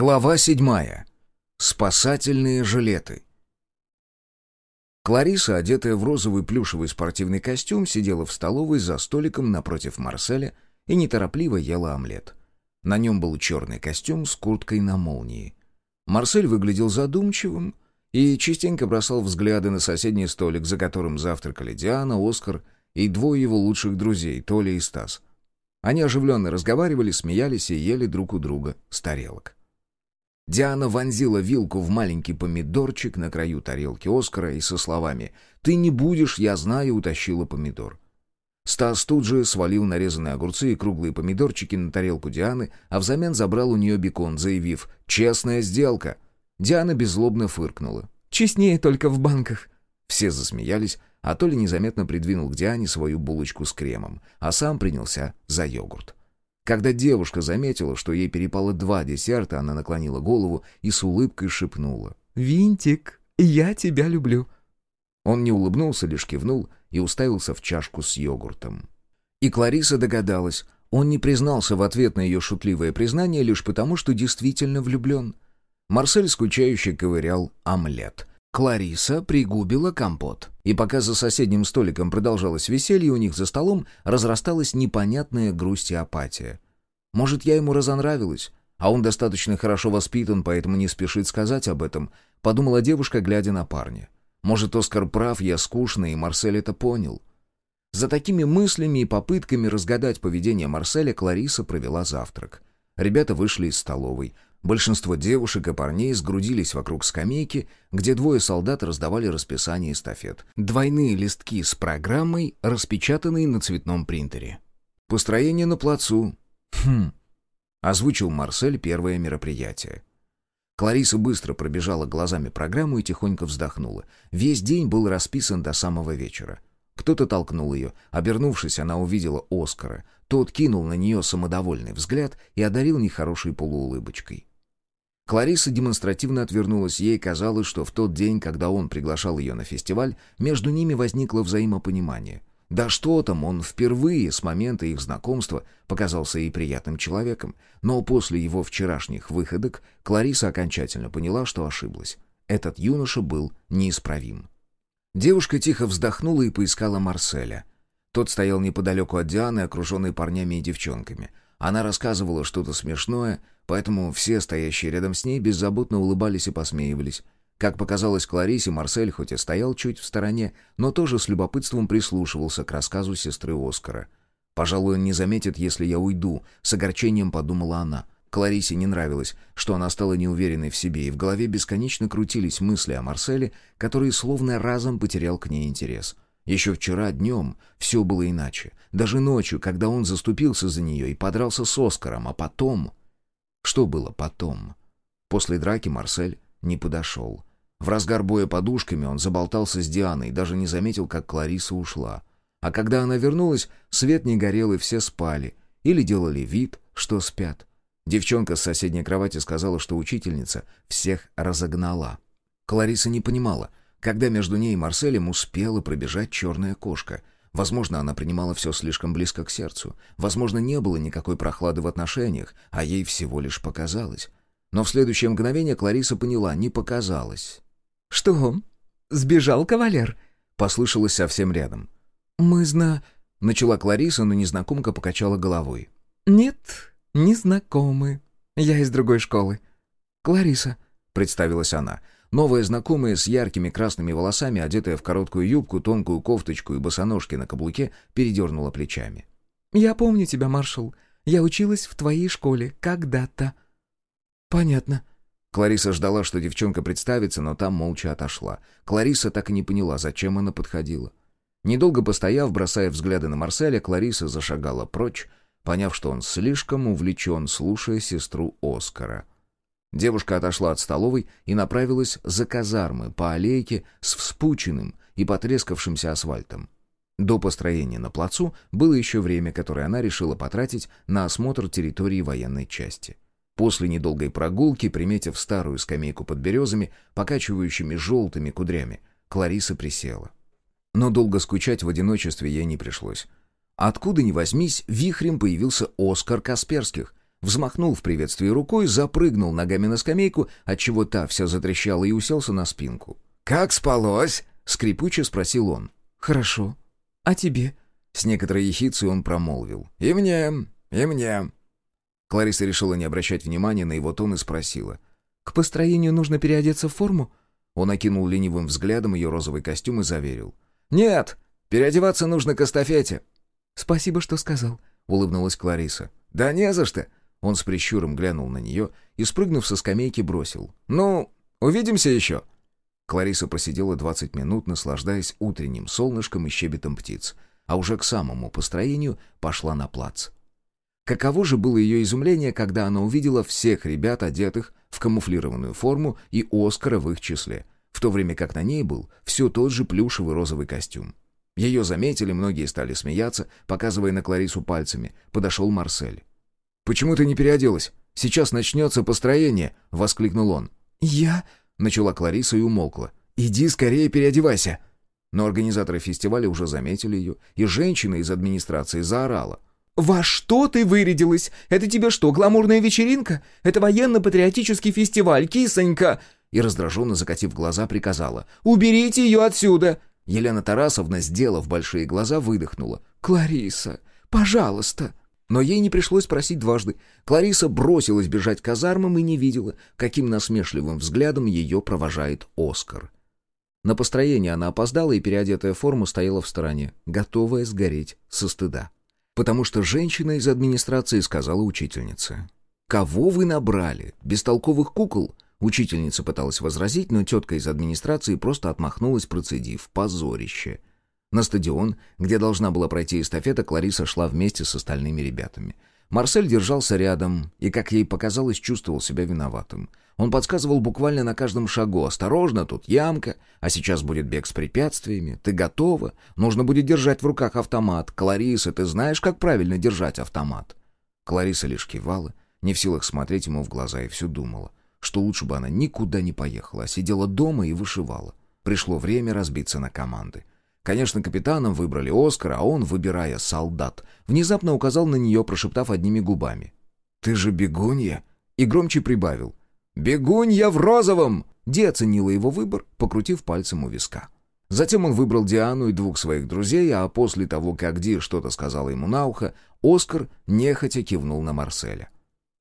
Глава седьмая. Спасательные жилеты. Клариса, одетая в розовый плюшевый спортивный костюм, сидела в столовой за столиком напротив Марселя и неторопливо ела омлет. На нем был черный костюм с курткой на молнии. Марсель выглядел задумчивым и частенько бросал взгляды на соседний столик, за которым завтракали Диана, Оскар и двое его лучших друзей, Толя и Стас. Они оживленно разговаривали, смеялись и ели друг у друга с тарелок. Диана вонзила вилку в маленький помидорчик на краю тарелки Оскара и со словами «Ты не будешь, я знаю», утащила помидор. Стас тут же свалил нарезанные огурцы и круглые помидорчики на тарелку Дианы, а взамен забрал у нее бекон, заявив «Честная сделка». Диана беззлобно фыркнула. «Честнее только в банках». Все засмеялись, а Толя незаметно придвинул к Диане свою булочку с кремом, а сам принялся за йогурт. Когда девушка заметила, что ей перепало два десерта, она наклонила голову и с улыбкой шепнула. «Винтик, я тебя люблю». Он не улыбнулся, лишь кивнул и уставился в чашку с йогуртом. И Клариса догадалась, он не признался в ответ на ее шутливое признание лишь потому, что действительно влюблен. Марсель скучающе ковырял омлет. Клариса пригубила компот. И пока за соседним столиком продолжалось веселье, у них за столом разрасталась непонятная грусть и апатия. Может, я ему разонравилась, а он достаточно хорошо воспитан, поэтому не спешит сказать об этом, подумала девушка, глядя на парня. Может, Оскар прав, я скучный, и Марсель это понял. За такими мыслями и попытками разгадать поведение Марселя Клариса провела завтрак. Ребята вышли из столовой — Большинство девушек и парней сгрудились вокруг скамейки, где двое солдат раздавали расписание эстафет. Двойные листки с программой, распечатанные на цветном принтере. «Построение на плацу». «Хм», — озвучил Марсель первое мероприятие. Клариса быстро пробежала глазами программу и тихонько вздохнула. Весь день был расписан до самого вечера. Кто-то толкнул ее. Обернувшись, она увидела Оскара. Тот кинул на нее самодовольный взгляд и одарил нехорошей полуулыбочкой. Клариса демонстративно отвернулась. Ей казалось, что в тот день, когда он приглашал ее на фестиваль, между ними возникло взаимопонимание. Да что там, он впервые с момента их знакомства показался ей приятным человеком. Но после его вчерашних выходок Клариса окончательно поняла, что ошиблась. Этот юноша был неисправим. Девушка тихо вздохнула и поискала Марселя. Тот стоял неподалеку от Дианы, окруженный парнями и девчонками — она рассказывала что-то смешное, поэтому все, стоящие рядом с ней, беззаботно улыбались и посмеивались. Как показалось Кларисе, Марсель хоть и стоял чуть в стороне, но тоже с любопытством прислушивался к рассказу сестры Оскара. «Пожалуй, он не заметит, если я уйду», — с огорчением подумала она. Кларисе не нравилось, что она стала неуверенной в себе, и в голове бесконечно крутились мысли о Марселе, который словно разом потерял к ней интерес — еще вчера днем все было иначе. Даже ночью, когда он заступился за нее и подрался с Оскаром, а потом... Что было потом? После драки Марсель не подошел. В разгар боя подушками он заболтался с Дианой даже не заметил, как Клариса ушла. А когда она вернулась, свет не горел и все спали. Или делали вид, что спят. Девчонка с соседней кровати сказала, что учительница всех разогнала. Клариса не понимала, когда между ней и Марселем успела пробежать черная кошка. Возможно, она принимала все слишком близко к сердцу. Возможно, не было никакой прохлады в отношениях, а ей всего лишь показалось. Но в следующее мгновение Клариса поняла, не показалось. «Что? Сбежал кавалер?» — послышалось совсем рядом. «Мы зна...» — начала Клариса, но незнакомка покачала головой. «Нет, не знакомы. Я из другой школы. Клариса», — представилась она. Новая знакомая с яркими красными волосами, одетая в короткую юбку, тонкую кофточку и босоножки на каблуке, передернула плечами. «Я помню тебя, маршал. Я училась в твоей школе когда-то». «Понятно». Клариса ждала, что девчонка представится, но там молча отошла. Клариса так и не поняла, зачем она подходила. Недолго постояв, бросая взгляды на Марселя, Клариса зашагала прочь, поняв, что он слишком увлечен, слушая сестру Оскара — Девушка отошла от столовой и направилась за казармы по аллейке с вспученным и потрескавшимся асфальтом. До построения на плацу было еще время, которое она решила потратить на осмотр территории военной части. После недолгой прогулки, приметив старую скамейку под березами, покачивающими желтыми кудрями, Клариса присела. Но долго скучать в одиночестве ей не пришлось. Откуда ни возьмись, вихрем появился Оскар Касперских, взмахнул в приветствии рукой, запрыгнул ногами на скамейку, отчего та вся затрещала и уселся на спинку. «Как спалось?» — скрипуче спросил он. «Хорошо. А тебе?» С некоторой ехицей он промолвил. «И мне, и мне». Клариса решила не обращать внимания на его тон и спросила. «К построению нужно переодеться в форму?» Он окинул ленивым взглядом ее розовый костюм и заверил. «Нет, переодеваться нужно к эстафете». «Спасибо, что сказал», — улыбнулась Клариса. «Да не за что». Он с прищуром глянул на нее и, спрыгнув со скамейки, бросил. «Ну, увидимся еще». Клариса просидела двадцать минут, наслаждаясь утренним солнышком и щебетом птиц, а уже к самому построению пошла на плац. Каково же было ее изумление, когда она увидела всех ребят, одетых в камуфлированную форму, и Оскара в их числе, в то время как на ней был все тот же плюшевый розовый костюм. Ее заметили, многие стали смеяться, показывая на Кларису пальцами. Подошел Марсель. «Почему ты не переоделась? Сейчас начнется построение!» — воскликнул он. «Я...» — начала Клариса и умолкла. «Иди скорее переодевайся!» Но организаторы фестиваля уже заметили ее, и женщина из администрации заорала. «Во что ты вырядилась? Это тебе что, гламурная вечеринка? Это военно-патриотический фестиваль, кисонька!» И раздраженно закатив глаза, приказала. «Уберите ее отсюда!» Елена Тарасовна, сделав большие глаза, выдохнула. «Клариса, пожалуйста!» Но ей не пришлось просить дважды. Клариса бросилась бежать к казармам и не видела, каким насмешливым взглядом ее провожает Оскар. На построение она опоздала, и переодетая форма стояла в стороне, готовая сгореть со стыда потому что женщина из администрации сказала учительнице. «Кого вы набрали? Бестолковых кукол?» Учительница пыталась возразить, но тетка из администрации просто отмахнулась, процедив «позорище». На стадион, где должна была пройти эстафета, Клариса шла вместе с остальными ребятами. Марсель держался рядом и, как ей показалось, чувствовал себя виноватым. Он подсказывал буквально на каждом шагу. «Осторожно, тут ямка, а сейчас будет бег с препятствиями. Ты готова? Нужно будет держать в руках автомат. Клариса, ты знаешь, как правильно держать автомат?» Клариса лишь кивала, не в силах смотреть ему в глаза, и все думала, что лучше бы она никуда не поехала, а сидела дома и вышивала. Пришло время разбиться на команды. Конечно, капитаном выбрали Оскара, а он, выбирая солдат, внезапно указал на нее, прошептав одними губами. «Ты же бегунья!» И громче прибавил. «Бегунья в розовом!» Ди оценила его выбор, покрутив пальцем у виска. Затем он выбрал Диану и двух своих друзей, а после того, как Ди что-то сказала ему на ухо, Оскар нехотя кивнул на Марселя.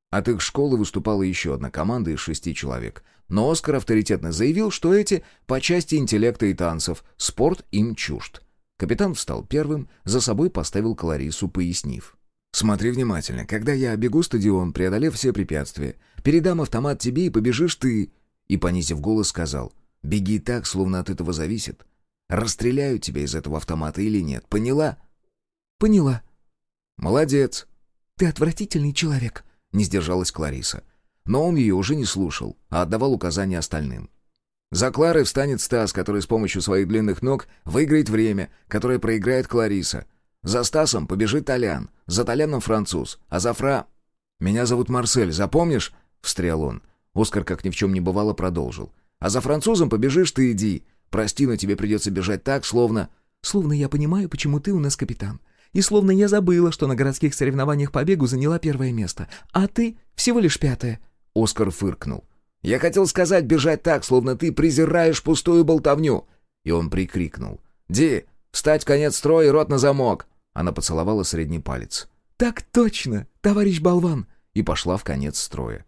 От их школы выступала еще одна команда из шести человек. Но Оскар авторитетно заявил, что эти по части интеллекта и танцев, спорт им чужд. Капитан встал первым, за собой поставил Кларису, пояснив. Смотри внимательно. Когда я обегу стадион, преодолев все препятствия, передам автомат тебе и побежишь ты». И, понизив голос, сказал, «Беги так, словно от этого зависит. Расстреляют тебя из этого автомата или нет, поняла?» «Поняла». «Молодец». «Ты отвратительный человек», — не сдержалась Клариса. Но он ее уже не слушал, а отдавал указания остальным. За Кларой встанет Стас, который с помощью своих длинных ног выиграет время, которое проиграет Клариса — за Стасом побежит Толян, за Толяном француз, а за Фра... «Меня зовут Марсель, запомнишь?» — встрял он. Оскар, как ни в чем не бывало, продолжил. «А за французом побежишь ты иди. Прости, но тебе придется бежать так, словно...» «Словно я понимаю, почему ты у нас капитан. И словно я забыла, что на городских соревнованиях по бегу заняла первое место, а ты всего лишь пятое». Оскар фыркнул. «Я хотел сказать бежать так, словно ты презираешь пустую болтовню». И он прикрикнул. «Ди, встать в конец строя и рот на замок!» Она поцеловала средний палец. «Так точно, товарищ болван!» И пошла в конец строя.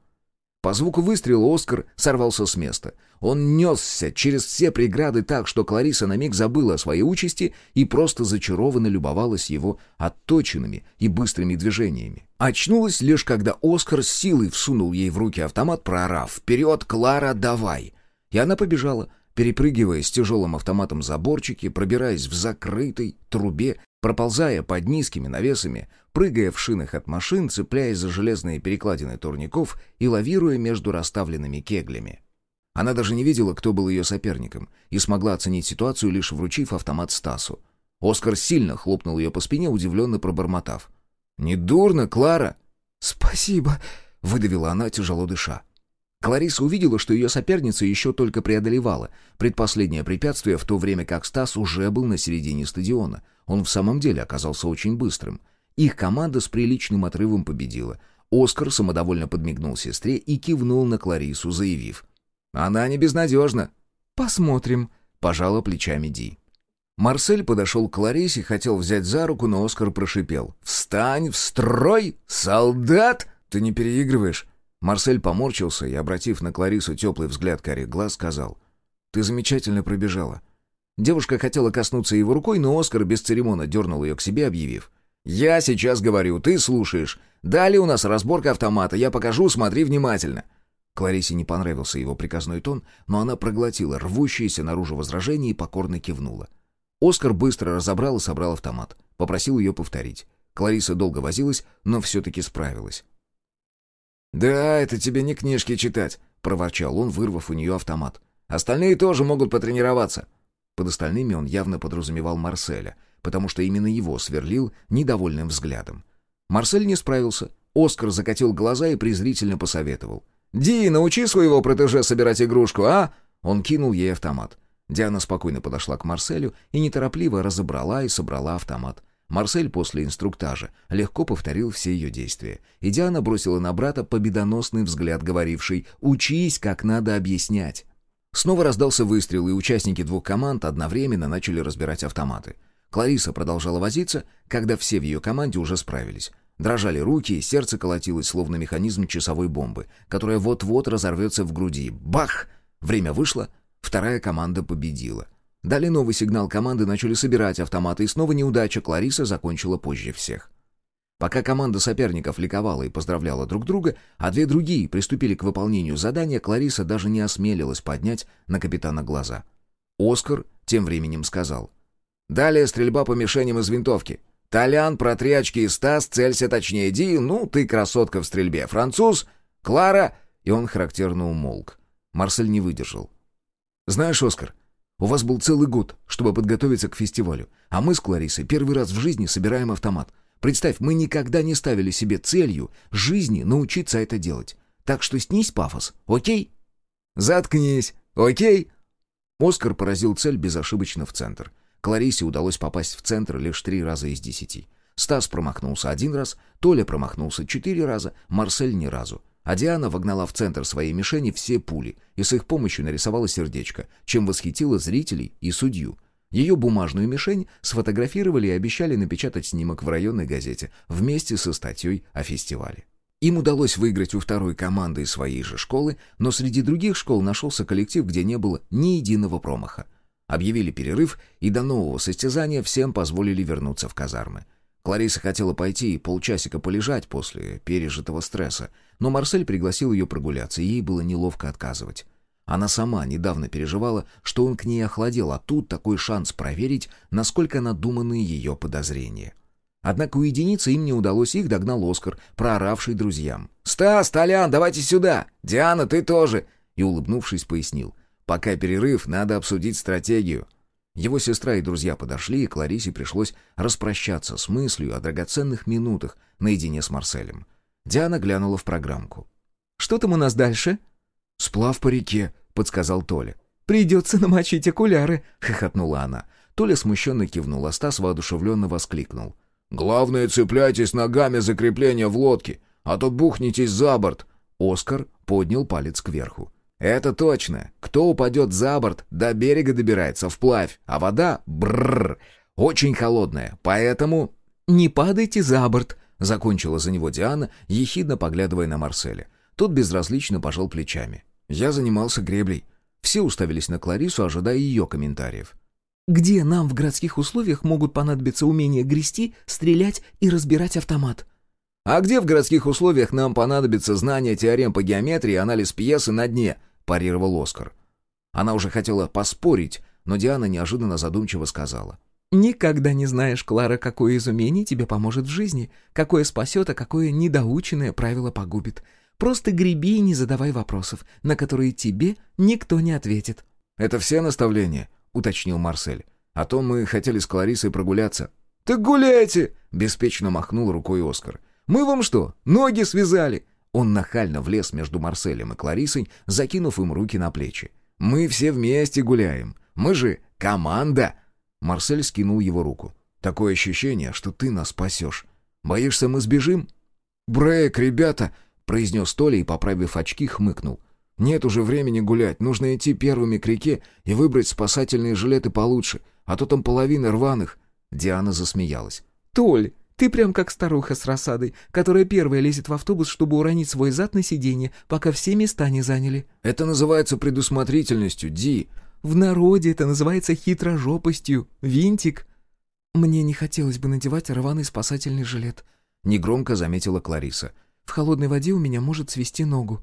По звуку выстрела Оскар сорвался с места. Он несся через все преграды так, что Клариса на миг забыла о своей участи и просто зачарованно любовалась его отточенными и быстрыми движениями. Очнулась лишь, когда Оскар с силой всунул ей в руки автомат, проорав «Вперед, Клара, давай!» И она побежала, перепрыгивая с тяжелым автоматом заборчики, пробираясь в закрытой трубе проползая под низкими навесами, прыгая в шинах от машин, цепляясь за железные перекладины турников и лавируя между расставленными кеглями. Она даже не видела, кто был ее соперником, и смогла оценить ситуацию, лишь вручив автомат Стасу. Оскар сильно хлопнул ее по спине, удивленно пробормотав. «Не дурно, Клара!» «Спасибо!» — выдавила она, тяжело дыша. Клариса увидела, что ее соперница еще только преодолевала предпоследнее препятствие, в то время как Стас уже был на середине стадиона. Он в самом деле оказался очень быстрым. Их команда с приличным отрывом победила. Оскар самодовольно подмигнул сестре и кивнул на Кларису, заявив. «Она не безнадежна». «Посмотрим», — пожала плечами Ди. Марсель подошел к Кларисе, хотел взять за руку, но Оскар прошипел. «Встань в строй, солдат!» «Ты не переигрываешь?» Марсель поморщился и, обратив на Кларису теплый взгляд карих глаз, сказал. «Ты замечательно пробежала». Девушка хотела коснуться его рукой, но Оскар без церемона дернул ее к себе, объявив. «Я сейчас говорю, ты слушаешь. Далее у нас разборка автомата, я покажу, смотри внимательно». Кларисе не понравился его приказной тон, но она проглотила рвущееся наружу возражение и покорно кивнула. Оскар быстро разобрал и собрал автомат. Попросил ее повторить. Клариса долго возилась, но все-таки справилась. «Да, это тебе не книжки читать», — проворчал он, вырвав у нее автомат. «Остальные тоже могут потренироваться». Под остальными он явно подразумевал Марселя, потому что именно его сверлил недовольным взглядом. Марсель не справился. Оскар закатил глаза и презрительно посоветовал. «Ди, научи своего протеже собирать игрушку, а?» Он кинул ей автомат. Диана спокойно подошла к Марселю и неторопливо разобрала и собрала автомат. Марсель после инструктажа легко повторил все ее действия, и Диана бросила на брата победоносный взгляд, говоривший «Учись, как надо объяснять». Снова раздался выстрел, и участники двух команд одновременно начали разбирать автоматы. Клариса продолжала возиться, когда все в ее команде уже справились. Дрожали руки, и сердце колотилось, словно механизм часовой бомбы, которая вот-вот разорвется в груди. Бах! Время вышло, вторая команда победила — Дали новый сигнал команды, начали собирать автоматы, и снова неудача Клариса закончила позже всех. Пока команда соперников ликовала и поздравляла друг друга, а две другие приступили к выполнению задания, Клариса даже не осмелилась поднять на капитана глаза. Оскар тем временем сказал. «Далее стрельба по мишеням из винтовки. Толян, протри очки, Стас, целься точнее. Ди, ну, ты красотка в стрельбе. Француз, Клара...» И он характерно умолк. Марсель не выдержал. «Знаешь, Оскар, у вас был целый год, чтобы подготовиться к фестивалю, а мы с Кларисой первый раз в жизни собираем автомат. Представь, мы никогда не ставили себе целью жизни научиться это делать. Так что снись пафос, окей? Заткнись, окей? Оскар поразил цель безошибочно в центр. Кларисе удалось попасть в центр лишь три раза из десяти. Стас промахнулся один раз, Толя промахнулся четыре раза, Марсель ни разу. А Диана вогнала в центр своей мишени все пули и с их помощью нарисовала сердечко, чем восхитила зрителей и судью. Ее бумажную мишень сфотографировали и обещали напечатать снимок в районной газете вместе со статьей о фестивале. Им удалось выиграть у второй команды из своей же школы, но среди других школ нашелся коллектив, где не было ни единого промаха. Объявили перерыв, и до нового состязания всем позволили вернуться в казармы. Клариса хотела пойти и полчасика полежать после пережитого стресса, но Марсель пригласил ее прогуляться, и ей было неловко отказывать. Она сама недавно переживала, что он к ней охладел, а тут такой шанс проверить, насколько надуманы ее подозрения. Однако уединиться им не удалось, их догнал Оскар, прооравший друзьям. «Стас, Толян, давайте сюда! Диана, ты тоже!» И, улыбнувшись, пояснил. «Пока перерыв, надо обсудить стратегию». Его сестра и друзья подошли, и Кларисе пришлось распрощаться с мыслью о драгоценных минутах наедине с Марселем. Диана глянула в программку. «Что там у нас дальше?» «Сплав по реке», — подсказал Толя. «Придется намочить окуляры», — хохотнула она. Толя смущенно кивнул, а Стас воодушевленно воскликнул. «Главное, цепляйтесь ногами за крепление в лодке, а то бухнетесь за борт». Оскар поднял палец кверху. «Это точно. Кто упадет за борт, до берега добирается вплавь, а вода, бррр, очень холодная, поэтому...» «Не падайте за борт», — закончила за него Диана, ехидно поглядывая на Марселя. Тот безразлично пожал плечами. «Я занимался греблей». Все уставились на Кларису, ожидая ее комментариев. «Где нам в городских условиях могут понадобиться умения грести, стрелять и разбирать автомат?» «А где в городских условиях нам понадобится знание теорем по геометрии и анализ пьесы на дне?» парировал Оскар. Она уже хотела поспорить, но Диана неожиданно задумчиво сказала. «Никогда не знаешь, Клара, какое из умений тебе поможет в жизни, какое спасет, а какое недоученное правило погубит. Просто греби и не задавай вопросов, на которые тебе никто не ответит». «Это все наставления?» — уточнил Марсель. «А то мы хотели с Кларисой прогуляться». «Так гуляйте!» — беспечно махнул рукой Оскар. «Мы вам что, ноги связали? Он нахально влез между Марселем и Кларисой, закинув им руки на плечи. «Мы все вместе гуляем. Мы же команда!» Марсель скинул его руку. «Такое ощущение, что ты нас спасешь. Боишься, мы сбежим?» «Брейк, ребята!» — произнес Толя и, поправив очки, хмыкнул. «Нет уже времени гулять, нужно идти первыми к реке и выбрать спасательные жилеты получше, а то там половина рваных». Диана засмеялась. «Толь, ты прям как старуха с рассадой, которая первая лезет в автобус, чтобы уронить свой зад на сиденье, пока все места не заняли». «Это называется предусмотрительностью, Ди». «В народе это называется хитрожопостью. Винтик». «Мне не хотелось бы надевать рваный спасательный жилет», — негромко заметила Клариса. «В холодной воде у меня может свести ногу».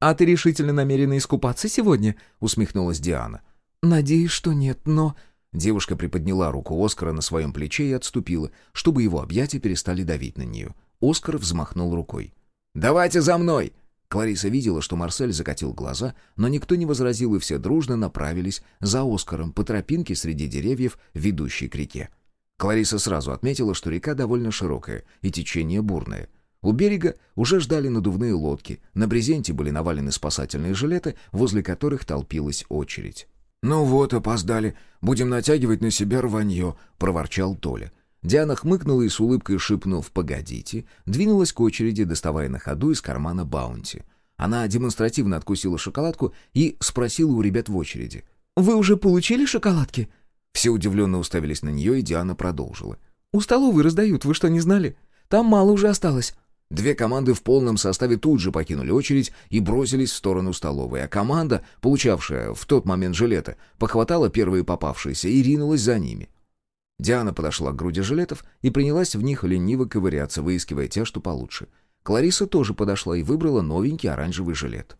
«А ты решительно намерена искупаться сегодня?» — усмехнулась Диана. «Надеюсь, что нет, но...» Девушка приподняла руку Оскара на своем плече и отступила, чтобы его объятия перестали давить на нее. Оскар взмахнул рукой. «Давайте за мной!» Клариса видела, что Марсель закатил глаза, но никто не возразил, и все дружно направились за Оскаром по тропинке среди деревьев, ведущей к реке. Клариса сразу отметила, что река довольно широкая и течение бурное. У берега уже ждали надувные лодки, на брезенте были навалены спасательные жилеты, возле которых толпилась очередь. «Ну вот, опоздали. Будем натягивать на себя рванье», — проворчал Толя. Диана хмыкнула и с улыбкой шепнув «погодите», двинулась к очереди, доставая на ходу из кармана баунти. Она демонстративно откусила шоколадку и спросила у ребят в очереди. «Вы уже получили шоколадки?» Все удивленно уставились на нее, и Диана продолжила. «У столовой раздают, вы что, не знали? Там мало уже осталось». Две команды в полном составе тут же покинули очередь и бросились в сторону столовой, а команда, получавшая в тот момент жилеты, похватала первые попавшиеся и ринулась за ними. Диана подошла к груди жилетов и принялась в них лениво ковыряться, выискивая те, что получше. Клариса тоже подошла и выбрала новенький оранжевый жилет.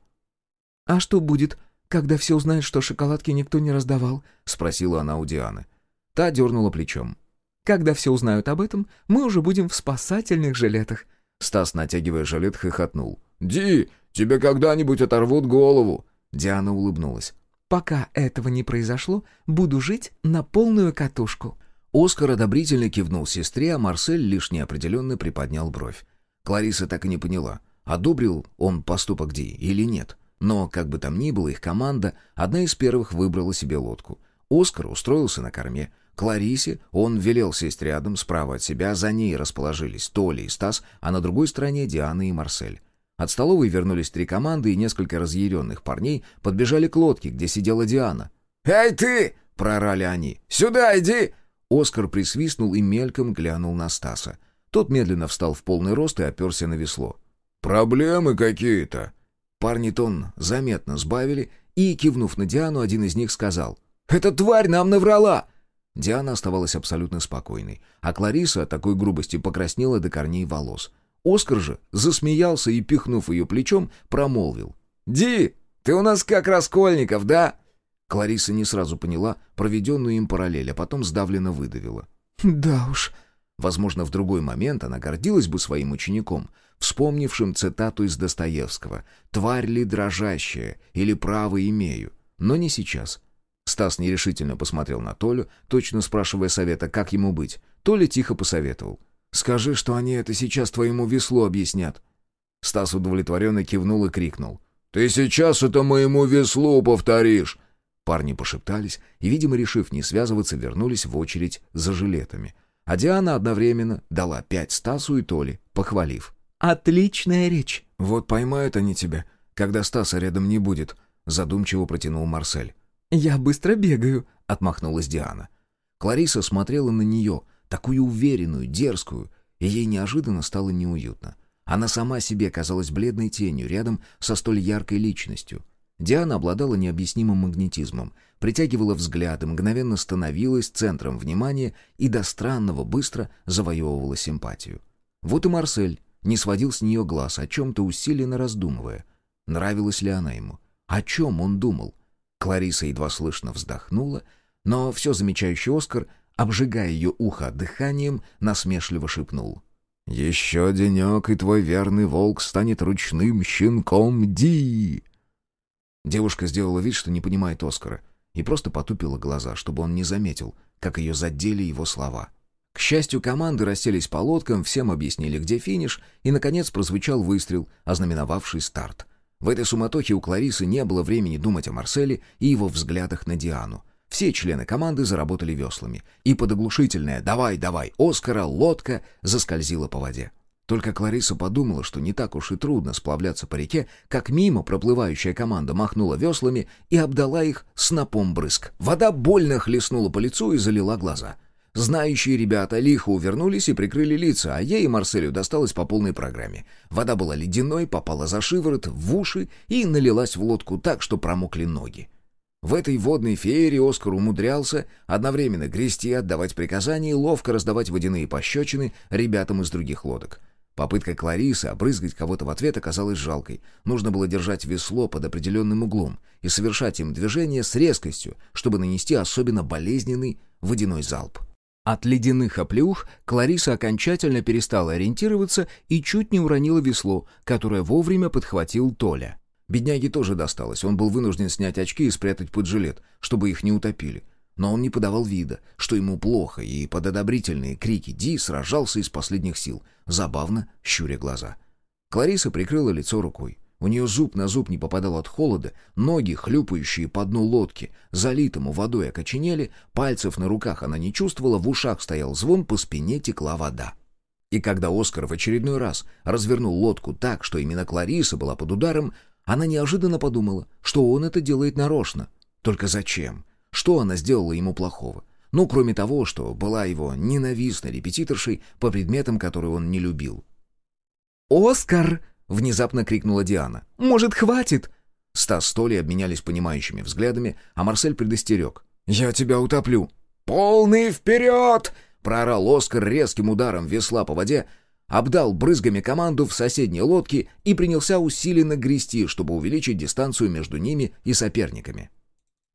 «А что будет, когда все узнают, что шоколадки никто не раздавал?» — спросила она у Дианы. Та дернула плечом. «Когда все узнают об этом, мы уже будем в спасательных жилетах. Стас, натягивая жилет, хохотнул. «Ди, тебе когда-нибудь оторвут голову!» Диана улыбнулась. «Пока этого не произошло, буду жить на полную катушку». Оскар одобрительно кивнул сестре, а Марсель лишь неопределенно приподнял бровь. Клариса так и не поняла, одобрил он поступок Ди или нет. Но, как бы там ни было, их команда одна из первых выбрала себе лодку. Оскар устроился на корме, Кларисе он велел сесть рядом, справа от себя, за ней расположились Толя и Стас, а на другой стороне Диана и Марсель. От столовой вернулись три команды, и несколько разъяренных парней подбежали к лодке, где сидела Диана. «Эй ты!» — прорали они. «Сюда иди!» Оскар присвистнул и мельком глянул на Стаса. Тот медленно встал в полный рост и оперся на весло. «Проблемы какие-то!» Парни тон заметно сбавили, и, кивнув на Диану, один из них сказал. «Эта тварь нам наврала!» Диана оставалась абсолютно спокойной, а Клариса от такой грубости покраснела до корней волос. Оскар же засмеялся и, пихнув ее плечом, промолвил. «Ди, ты у нас как Раскольников, да?» Клариса не сразу поняла проведенную им параллель, а потом сдавленно выдавила. «Да уж». Возможно, в другой момент она гордилась бы своим учеником, вспомнившим цитату из Достоевского «Тварь ли дрожащая или право имею?» Но не сейчас. Стас нерешительно посмотрел на Толю, точно спрашивая совета, как ему быть. Толя тихо посоветовал. «Скажи, что они это сейчас твоему веслу объяснят». Стас удовлетворенно кивнул и крикнул. «Ты сейчас это моему веслу повторишь!» Парни пошептались и, видимо, решив не связываться, вернулись в очередь за жилетами. А Диана одновременно дала пять Стасу и Толе, похвалив. «Отличная речь!» «Вот поймают они тебя, когда Стаса рядом не будет», — задумчиво протянул Марсель. «Я быстро бегаю», — отмахнулась Диана. Клариса смотрела на нее, такую уверенную, дерзкую, и ей неожиданно стало неуютно. Она сама себе казалась бледной тенью рядом со столь яркой личностью. Диана обладала необъяснимым магнетизмом, притягивала взгляды, мгновенно становилась центром внимания и до странного быстро завоевывала симпатию. Вот и Марсель не сводил с нее глаз, о чем-то усиленно раздумывая. Нравилась ли она ему? О чем он думал? Клариса едва слышно вздохнула, но все замечающий Оскар, обжигая ее ухо дыханием, насмешливо шепнул. «Еще денек, и твой верный волк станет ручным щенком Ди!» Девушка сделала вид, что не понимает Оскара, и просто потупила глаза, чтобы он не заметил, как ее задели его слова. К счастью, команды расселись по лодкам, всем объяснили, где финиш, и, наконец, прозвучал выстрел, ознаменовавший старт — в этой суматохе у Кларисы не было времени думать о Марселе и его взглядах на Диану. Все члены команды заработали веслами, и под оглушительное «давай, давай, Оскара» лодка заскользила по воде. Только Клариса подумала, что не так уж и трудно сплавляться по реке, как мимо проплывающая команда махнула веслами и обдала их снопом брызг. Вода больно хлестнула по лицу и залила глаза. Знающие ребята лихо увернулись и прикрыли лица, а ей и Марселю досталось по полной программе. Вода была ледяной, попала за шиворот, в уши и налилась в лодку так, что промокли ноги. В этой водной феере Оскар умудрялся одновременно грести, отдавать приказания и ловко раздавать водяные пощечины ребятам из других лодок. Попытка Кларисы обрызгать кого-то в ответ оказалась жалкой. Нужно было держать весло под определенным углом и совершать им движение с резкостью, чтобы нанести особенно болезненный водяной залп. От ледяных оплеух Клариса окончательно перестала ориентироваться и чуть не уронила весло, которое вовремя подхватил Толя. Бедняге тоже досталось, он был вынужден снять очки и спрятать под жилет, чтобы их не утопили. Но он не подавал вида, что ему плохо, и под одобрительные крики Ди сражался из последних сил, забавно щуря глаза. Клариса прикрыла лицо рукой. У нее зуб на зуб не попадал от холода, ноги, хлюпающие по дну лодки, залитому водой окоченели, пальцев на руках она не чувствовала, в ушах стоял звон, по спине текла вода. И когда Оскар в очередной раз развернул лодку так, что именно Клариса была под ударом, она неожиданно подумала, что он это делает нарочно. Только зачем? Что она сделала ему плохого? Ну, кроме того, что была его ненавистной репетиторшей по предметам, которые он не любил. «Оскар!» — внезапно крикнула Диана. «Может, хватит?» Стас с Толей обменялись понимающими взглядами, а Марсель предостерег. «Я тебя утоплю». «Полный вперед!» — проорал Оскар резким ударом весла по воде, обдал брызгами команду в соседней лодке и принялся усиленно грести, чтобы увеличить дистанцию между ними и соперниками.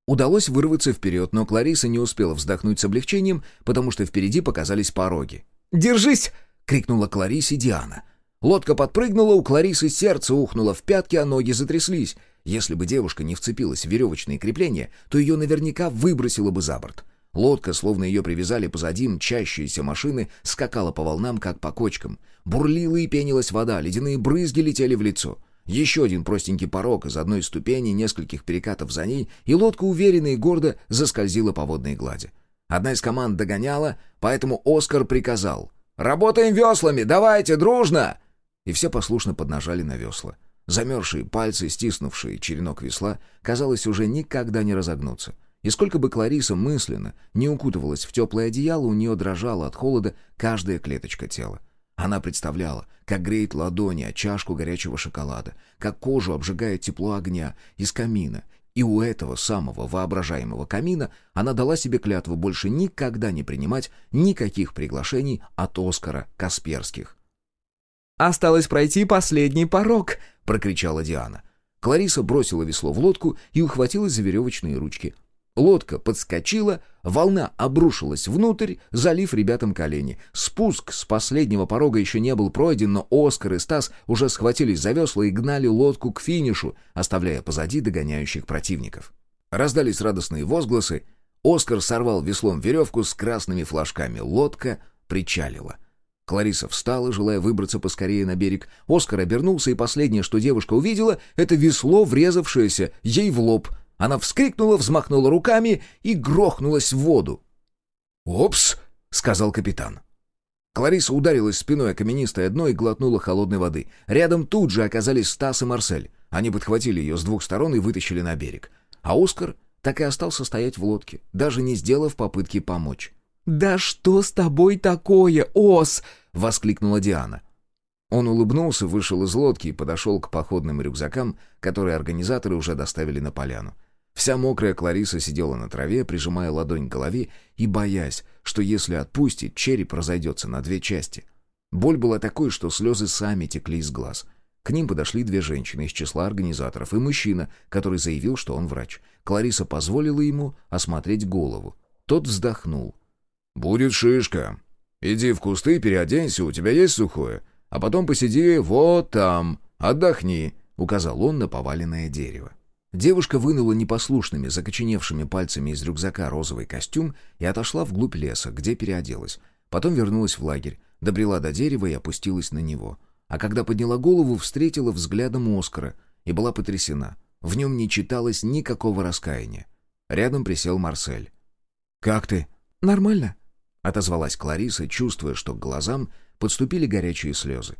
Удалось вырваться вперед, но Клариса не успела вздохнуть с облегчением, потому что впереди показались пороги. «Держись!» — крикнула Кларисе Диана. Лодка подпрыгнула, у Кларисы сердце ухнуло в пятки, а ноги затряслись. Если бы девушка не вцепилась в веревочные крепления, то ее наверняка выбросило бы за борт. Лодка, словно ее привязали позади, мчащиеся машины, скакала по волнам, как по кочкам. Бурлила и пенилась вода, ледяные брызги летели в лицо. Еще один простенький порог из одной ступени, нескольких перекатов за ней, и лодка уверенно и гордо заскользила по водной глади. Одна из команд догоняла, поэтому Оскар приказал «Работаем веслами! Давайте, дружно!» И все послушно поднажали на весла. Замерзшие пальцы, стиснувшие черенок весла, казалось, уже никогда не разогнутся. И сколько бы Клариса мысленно не укутывалась в теплое одеяло, у нее дрожала от холода каждая клеточка тела. Она представляла, как греет ладони о чашку горячего шоколада, как кожу обжигает тепло огня из камина, и у этого самого воображаемого камина она дала себе клятву больше никогда не принимать никаких приглашений от Оскара Касперских. «Осталось пройти последний порог!» — прокричала Диана. Клариса бросила весло в лодку и ухватилась за веревочные ручки. Лодка подскочила, волна обрушилась внутрь, залив ребятам колени. Спуск с последнего порога еще не был пройден, но Оскар и Стас уже схватились за весла и гнали лодку к финишу, оставляя позади догоняющих противников. Раздались радостные возгласы. Оскар сорвал веслом веревку с красными флажками. Лодка причалила — Клариса встала, желая выбраться поскорее на берег. Оскар обернулся, и последнее, что девушка увидела, это весло, врезавшееся ей в лоб. Она вскрикнула, взмахнула руками и грохнулась в воду. «Опс!» — сказал капитан. Клариса ударилась спиной о каменистое дно и глотнула холодной воды. Рядом тут же оказались Стас и Марсель. Они подхватили ее с двух сторон и вытащили на берег. А Оскар так и остался стоять в лодке, даже не сделав попытки помочь. «Да что с тобой такое, Ос?» — воскликнула Диана. Он улыбнулся, вышел из лодки и подошел к походным рюкзакам, которые организаторы уже доставили на поляну. Вся мокрая Клариса сидела на траве, прижимая ладонь к голове и боясь, что если отпустить, череп разойдется на две части. Боль была такой, что слезы сами текли из глаз. К ним подошли две женщины из числа организаторов и мужчина, который заявил, что он врач. Клариса позволила ему осмотреть голову. Тот вздохнул. «Будет шишка. Иди в кусты, переоденься, у тебя есть сухое. А потом посиди вот там, отдохни», — указал он на поваленное дерево. Девушка вынула непослушными, закоченевшими пальцами из рюкзака розовый костюм и отошла вглубь леса, где переоделась. Потом вернулась в лагерь, добрела до дерева и опустилась на него. А когда подняла голову, встретила взглядом Оскара и была потрясена. В нем не читалось никакого раскаяния. Рядом присел Марсель. «Как ты?» «Нормально», — отозвалась Клариса, чувствуя, что к глазам подступили горячие слезы.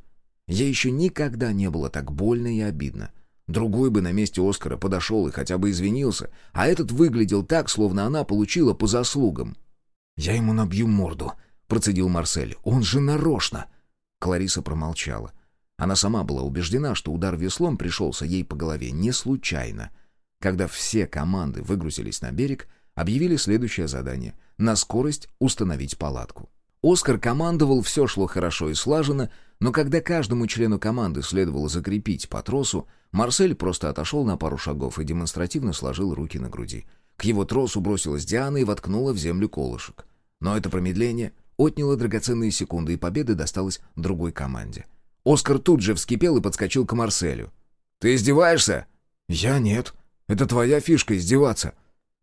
Ей еще никогда не было так больно и обидно. Другой бы на месте Оскара подошел и хотя бы извинился, а этот выглядел так, словно она получила по заслугам. «Я ему набью морду», — процедил Марсель. «Он же нарочно!» Клариса промолчала. Она сама была убеждена, что удар веслом пришелся ей по голове не случайно. Когда все команды выгрузились на берег, объявили следующее задание — на скорость установить палатку. Оскар командовал, все шло хорошо и слаженно, но когда каждому члену команды следовало закрепить по тросу, Марсель просто отошел на пару шагов и демонстративно сложил руки на груди. К его тросу бросилась Диана и воткнула в землю колышек. Но это промедление отняло драгоценные секунды, и победа досталась другой команде. Оскар тут же вскипел и подскочил к Марселю. «Ты издеваешься?» «Я нет. Это твоя фишка издеваться».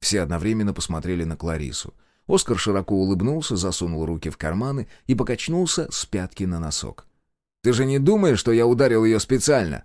Все одновременно посмотрели на Кларису. Оскар широко улыбнулся, засунул руки в карманы и покачнулся с пятки на носок. «Ты же не думаешь, что я ударил ее специально?»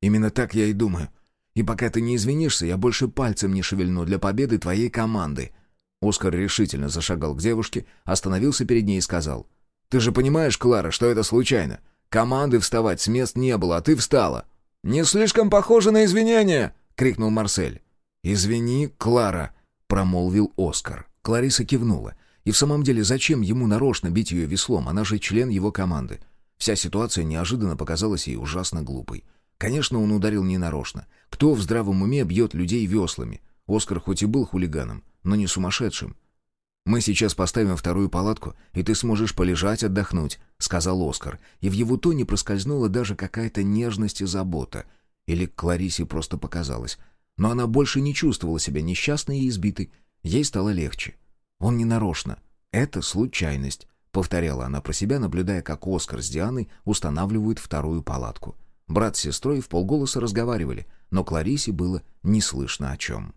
«Именно так я и думаю. И пока ты не извинишься, я больше пальцем не шевельну для победы твоей команды». Оскар решительно зашагал к девушке, остановился перед ней и сказал. «Ты же понимаешь, Клара, что это случайно? Команды вставать с мест не было, а ты встала». «Не слишком похоже на извинения!» — крикнул Марсель. «Извини, Клара», — промолвил Оскар. Клариса кивнула. И в самом деле, зачем ему нарочно бить ее веслом? Она же член его команды. Вся ситуация неожиданно показалась ей ужасно глупой. Конечно, он ударил не нарочно. Кто в здравом уме бьет людей веслами? Оскар хоть и был хулиганом, но не сумасшедшим. «Мы сейчас поставим вторую палатку, и ты сможешь полежать, отдохнуть», — сказал Оскар, и в его тоне проскользнула даже какая-то нежность и забота. Или Кларисе просто показалось. Но она больше не чувствовала себя несчастной и избитой. Ей стало легче. Он не нарочно. Это случайность, повторяла она про себя, наблюдая, как Оскар с Дианой устанавливают вторую палатку. Брат с сестрой в полголоса разговаривали, но Кларисе было не слышно о чем.